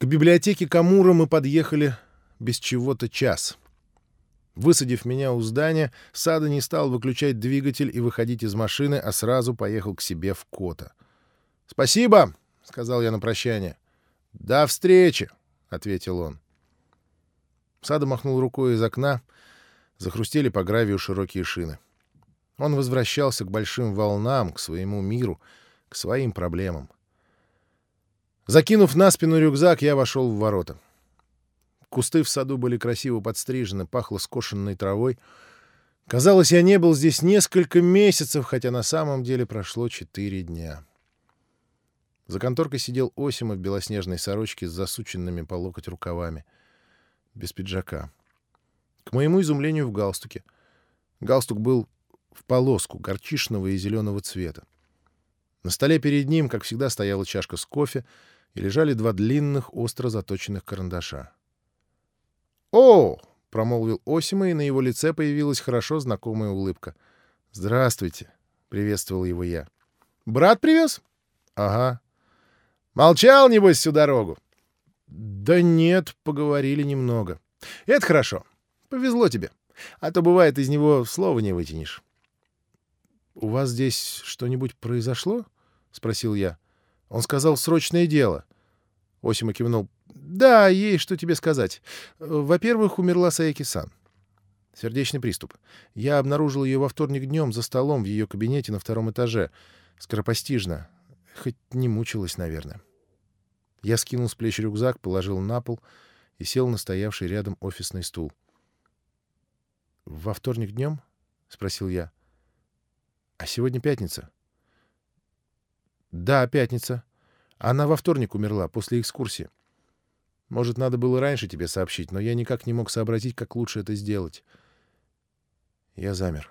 К библиотеке Камура мы подъехали без чего-то час. Высадив меня у здания, Сада не стал выключать двигатель и выходить из машины, а сразу поехал к себе в Кота. «Спасибо!» — сказал я на прощание. «До встречи!» — ответил он. Сада махнул рукой из окна, захрустели по гравию широкие шины. Он возвращался к большим волнам, к своему миру, к своим проблемам. Закинув на спину рюкзак, я вошел в ворота. Кусты в саду были красиво подстрижены, пахло скошенной травой. Казалось, я не был здесь несколько месяцев, хотя на самом деле прошло четыре дня. За конторкой сидел Осима в белоснежной сорочке с засученными по локоть рукавами. Без пиджака. К моему изумлению, в галстуке. Галстук был в полоску, горчишного и зеленого цвета. На столе перед ним, как всегда, стояла чашка с кофе — и лежали два длинных, остро заточенных карандаша. «О!» — промолвил Осима, и на его лице появилась хорошо знакомая улыбка. «Здравствуйте!» — приветствовал его я. «Брат привез?» «Ага». «Молчал, небось, всю дорогу?» «Да нет, поговорили немного». «Это хорошо. Повезло тебе. А то, бывает, из него слова не вытянешь». «У вас здесь что-нибудь произошло?» — спросил я. Он сказал «срочное дело». Осима кивнул. «Да, есть что тебе сказать. Во-первых, умерла Саеки-сан. Сердечный приступ. Я обнаружил ее во вторник днем за столом в ее кабинете на втором этаже. Скоропостижно. Хоть не мучилась, наверное. Я скинул с плеч рюкзак, положил на пол и сел на стоявший рядом офисный стул. «Во вторник днем?» — спросил я. «А сегодня пятница?» «Да, пятница. Она во вторник умерла, после экскурсии. Может, надо было раньше тебе сообщить, но я никак не мог сообразить, как лучше это сделать». Я замер.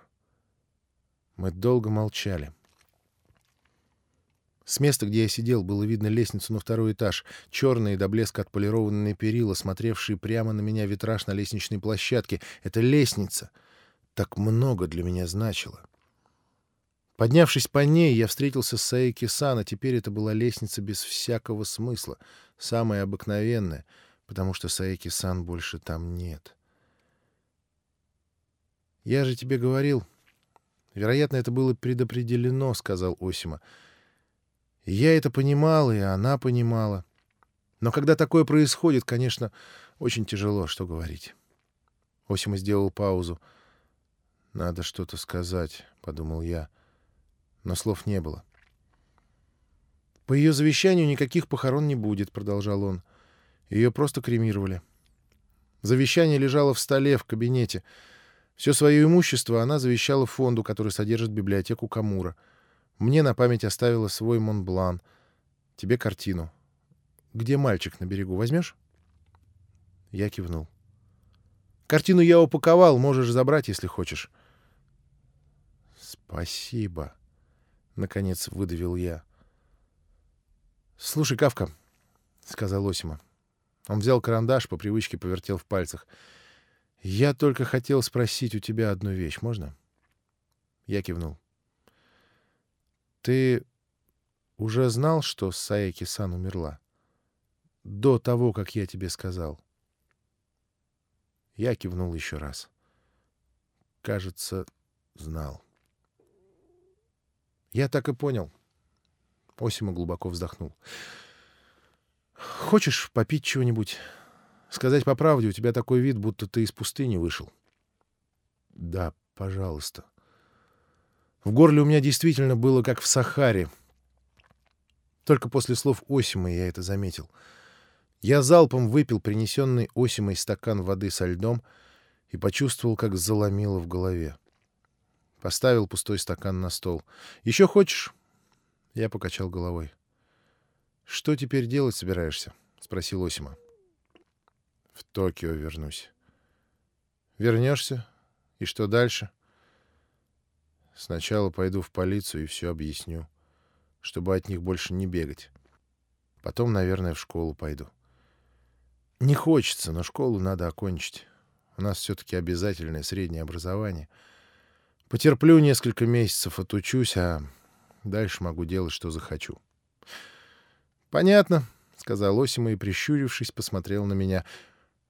Мы долго молчали. С места, где я сидел, было видно лестницу на второй этаж, черные до блеска отполированные перила, смотревшие прямо на меня витраж на лестничной площадке. Это лестница так много для меня значила. Поднявшись по ней, я встретился с Саеки-сан, а теперь это была лестница без всякого смысла, самая обыкновенная, потому что Саеки-сан больше там нет. «Я же тебе говорил. Вероятно, это было предопределено», — сказал Осима. я это понимал, и она понимала. Но когда такое происходит, конечно, очень тяжело, что говорить. Осима сделал паузу. «Надо что-то сказать», — подумал я но слов не было. «По ее завещанию никаких похорон не будет», — продолжал он. «Ее просто кремировали. Завещание лежало в столе в кабинете. Все свое имущество она завещала фонду, который содержит библиотеку Камура. Мне на память оставила свой Монблан. Тебе картину. Где мальчик на берегу? Возьмешь?» Я кивнул. «Картину я упаковал, можешь забрать, если хочешь». «Спасибо», Наконец выдавил я. «Слушай, Кавка», — сказал Осима. Он взял карандаш, по привычке повертел в пальцах. «Я только хотел спросить у тебя одну вещь. Можно?» Я кивнул. «Ты уже знал, что Саеки-сан умерла? До того, как я тебе сказал?» Я кивнул еще раз. Кажется, знал. Я так и понял. Осима глубоко вздохнул. Хочешь попить чего-нибудь? Сказать по правде, у тебя такой вид, будто ты из пустыни вышел. Да, пожалуйста. В горле у меня действительно было как в Сахаре. Только после слов Осима я это заметил. Я залпом выпил принесенный Осимой стакан воды со льдом и почувствовал, как заломило в голове. Поставил пустой стакан на стол. «Еще хочешь?» Я покачал головой. «Что теперь делать собираешься?» — спросил Осима. «В Токио вернусь». «Вернешься? И что дальше?» «Сначала пойду в полицию и все объясню, чтобы от них больше не бегать. Потом, наверное, в школу пойду. Не хочется, но школу надо окончить. У нас все-таки обязательное среднее образование — Потерплю несколько месяцев, отучусь, а дальше могу делать, что захочу. — Понятно, —— сказал Осима и, прищурившись, посмотрел на меня.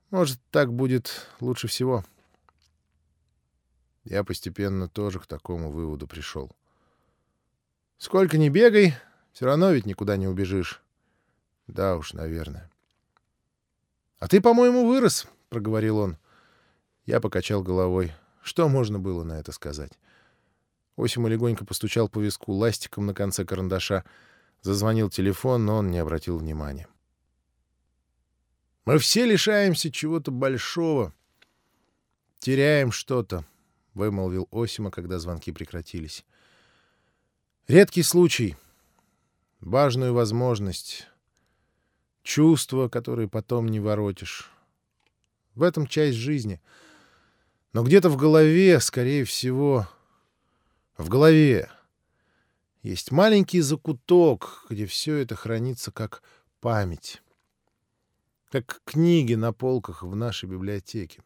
«Может, так будет лучше всего». Я постепенно тоже к такому выводу пришел. «Сколько ни бегай, все равно ведь никуда не убежишь». «Да уж, наверное». «А ты, по-моему, вырос», — проговорил он. Я покачал головой. Что можно было на это сказать? Осима легонько постучал по виску ластиком на конце карандаша. Зазвонил телефон, но он не обратил внимания. «Мы все лишаемся чего-то большого. Теряем что-то», — вымолвил Осима, когда звонки прекратились. «Редкий случай. Важную возможность. Чувства, которые потом не воротишь. В этом часть жизни. Но где-то в голове, скорее всего, в голове есть маленький закуток, где все это хранится как память, как книги на полках в нашей библиотеке.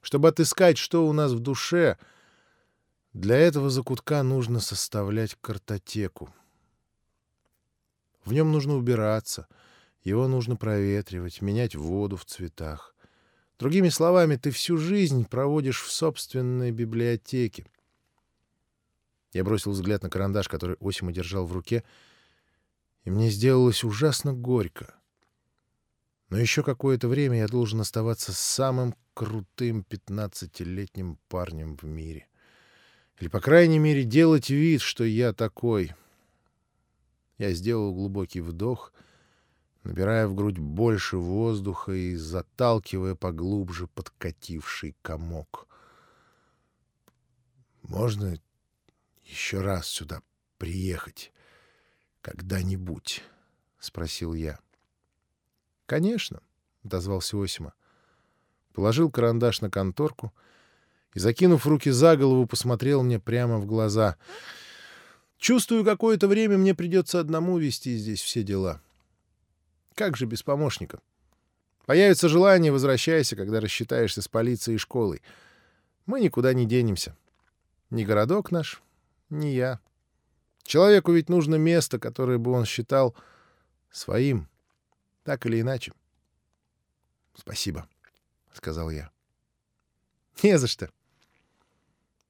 Чтобы отыскать, что у нас в душе, для этого закутка нужно составлять картотеку. В нем нужно убираться, его нужно проветривать, менять воду в цветах. Другими словами, ты всю жизнь проводишь в собственной библиотеке, я бросил взгляд на карандаш, который Осима держал в руке, и мне сделалось ужасно горько. Но еще какое-то время я должен оставаться самым крутым пятнадцатилетним парнем в мире. Или, по крайней мере, делать вид, что я такой. Я сделал глубокий вдох, набирая в грудь больше воздуха и заталкивая поглубже подкативший комок. «Можно еще раз сюда приехать когда-нибудь? — спросил я. — Конечно, — отозвался Осима. Положил карандаш на конторку и, закинув руки за голову, посмотрел мне прямо в глаза. Чувствую, какое-то время мне придется одному вести здесь все дела. Как же без помощника? Появится желание, возвращайся, когда рассчитаешься с полицией и школой. Мы никуда не денемся. Ни городок наш, не я. Человеку ведь нужно место, которое бы он считал своим, так или иначе. — Спасибо, — сказал я. — Не за что.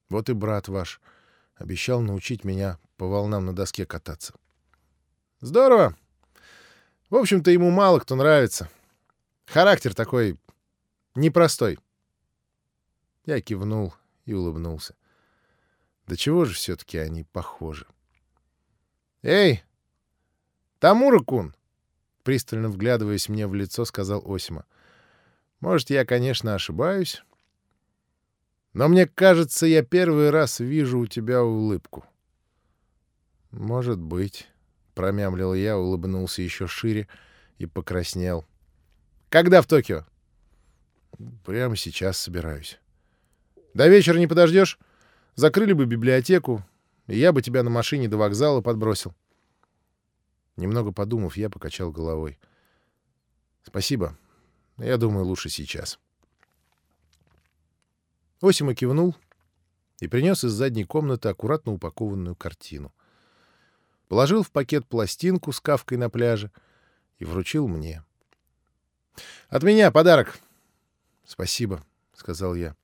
Вот и брат ваш обещал научить меня по волнам на доске кататься. — Здорово. В общем-то, ему мало кто нравится. Характер такой непростой. Я кивнул и улыбнулся. Да чего же все-таки они похожи? «Эй, Тамура-кун!» Пристально вглядываясь мне в лицо, сказал Осима. «Может, я, конечно, ошибаюсь, но мне кажется, я первый раз вижу у тебя улыбку». «Может быть», — промямлил я, улыбнулся еще шире и покраснел. «Когда в Токио?» «Прямо сейчас собираюсь». «До вечера не подождешь?» Закрыли бы библиотеку, и я бы тебя на машине до вокзала подбросил. Немного подумав, я покачал головой. Спасибо. Я думаю, лучше сейчас. Осима кивнул и принес из задней комнаты аккуратно упакованную картину. Положил в пакет пластинку с кавкой на пляже и вручил мне. «От меня подарок!» «Спасибо», — сказал я.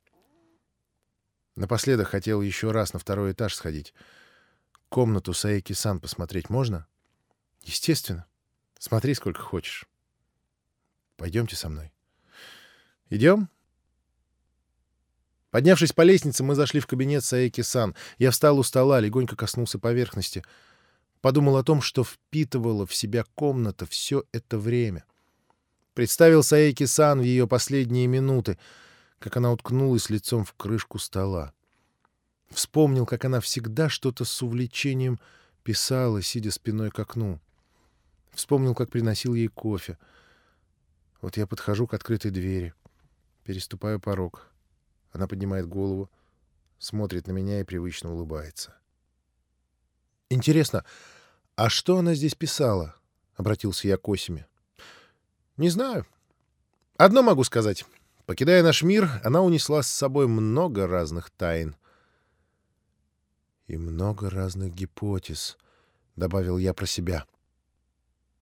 Напоследок хотел еще раз на второй этаж сходить. Комнату Саеки-сан посмотреть можно? Естественно. Смотри, сколько хочешь. Пойдемте со мной. Идем? Поднявшись по лестнице, мы зашли в кабинет Саеки-сан. Я встал у стола, легонько коснулся поверхности. Подумал о том, что впитывала в себя комната все это время. Представил Саеки-сан в ее последние минуты — как она уткнулась лицом в крышку стола. Вспомнил, как она всегда что-то с увлечением писала, сидя спиной к окну. Вспомнил, как приносил ей кофе. Вот я подхожу к открытой двери, переступаю порог. Она поднимает голову, смотрит на меня и привычно улыбается. «Интересно, а что она здесь писала?» — обратился я к Осиме. «Не знаю. Одно могу сказать. Покидая наш мир, она унесла с собой много разных тайн. «И много разных гипотез», — добавил я про себя. —